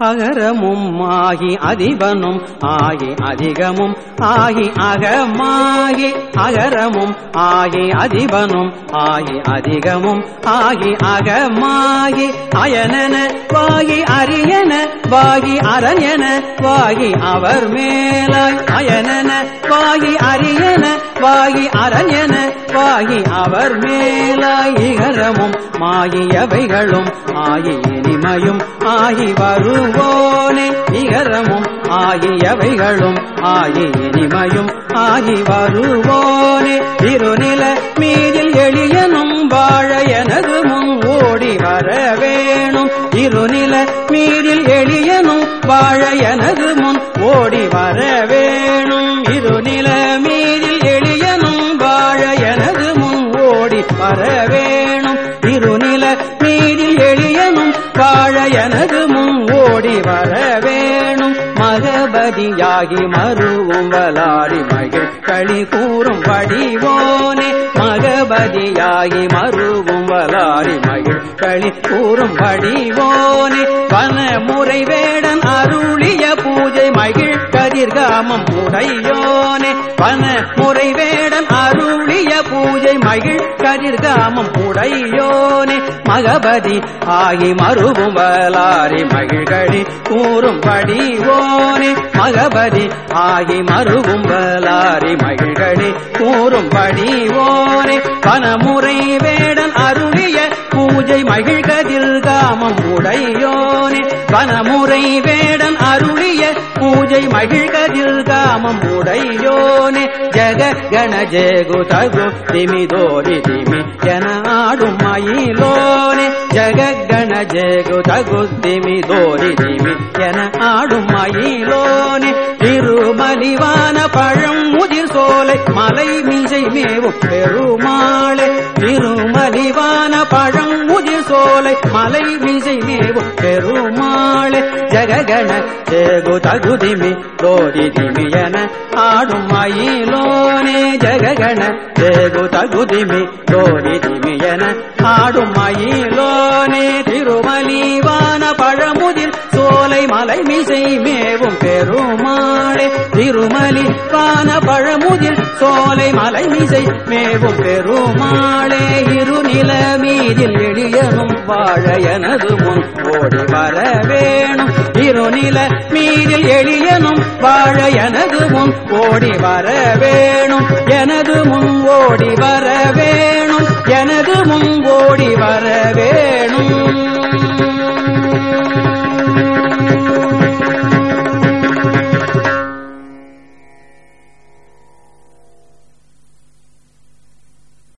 அகரமும் ஆகி அதிபனும் ஆகி அதிகமும் ஆகி அகமாகி அகரமும் ஆகி அதிபனும் ஆகி அதிகமும் ஆகி அகமாகி அயனன வாகி அரியன வாகி அரண்யன வாகி அவர் மேலாய் அயனன வாகி அரியன வாகி அரண்யன வாகி அவர் மேலாய் இகரமும் மாயியவைகளும் ஆகி இனிமையும் ஆகி வருவோனே இகரமும். ஆகியவைகளும் ஆகி இனிமையும் ஆகி வருவோனே. திருநில மீதில் எளியனும் வாழ எனது முன் ஓடி வர வேணும். இருநில மீதில் எளியனும் வாழ எனது முன் ஓடி வர வேணும். இருநில மீதில் எளியனும் வாழ எனது முன் ஓடி வர வேணும். இருநில மீதில் எளியனும் வாழ எனது மகபதியாகி மருவும் வலாடி மகிழ் களி கூறும் வடிவோனே. மகபதியாகி மருவும் வலாடி மகிழ் களி கூறும் வடிவோனே. பல முறை வேடன் அருளிய பூஜை மகிழ் கதிர்காமம் உடையோனே. பல முறை வேடன் அருளிய பூஜை மகிழ் கதிர்காமம் உடையோ உடையோனே மகபதி ஆகி மறுவும் வலாரி மகிழ்களி கூறும்படி ஓனே. மகபதி ஆகி மறுவும் வலாரி மகிழ்களி கூறும்படி ஓனே. பனமுறை வேடன் அருளிய பூஜை மகிழ்கதில் காமம் உடையோனே. பனமுறை வேடன் அருளி பூஜை மகிழ்கதில் காமம் உடையோனே ஜக கண ஜேகு தகு திமிதோரி திமி ஜன ஆடும் மயிலோனே. ஜக கண ஜேகு தகு திமி தோரி திமி ஜன மயிலோனே. திருமலிவான பழம் முதிர் சோலை மலை மீசை மேவும் பெருமாளே. திரு சோலை மலை மீசை மேவும் பெருமாளே. ஜககண ஜேகு தகுதிமி தோரி என ஆடும் மயிலோனே. ஜககண ஜேகு தகுதிமி தோரி என ஆடும் மயிலோனே. திருமலிவான பழமுதிர் சோலை மலை மிசை மேவும் பெருமாளே. திருமலி வான பழமுதிர் சோலை மலை மிசை மேவும் பெரும் வாழ எனது முன் ஓடி வர வேணும். இருநில மீதில் எளியனும் வாழ எனது முன் ஓடி வர வேணும். எனது முன் ஓடி வர வேணும். எனது முன் ஓடி வர வேணும்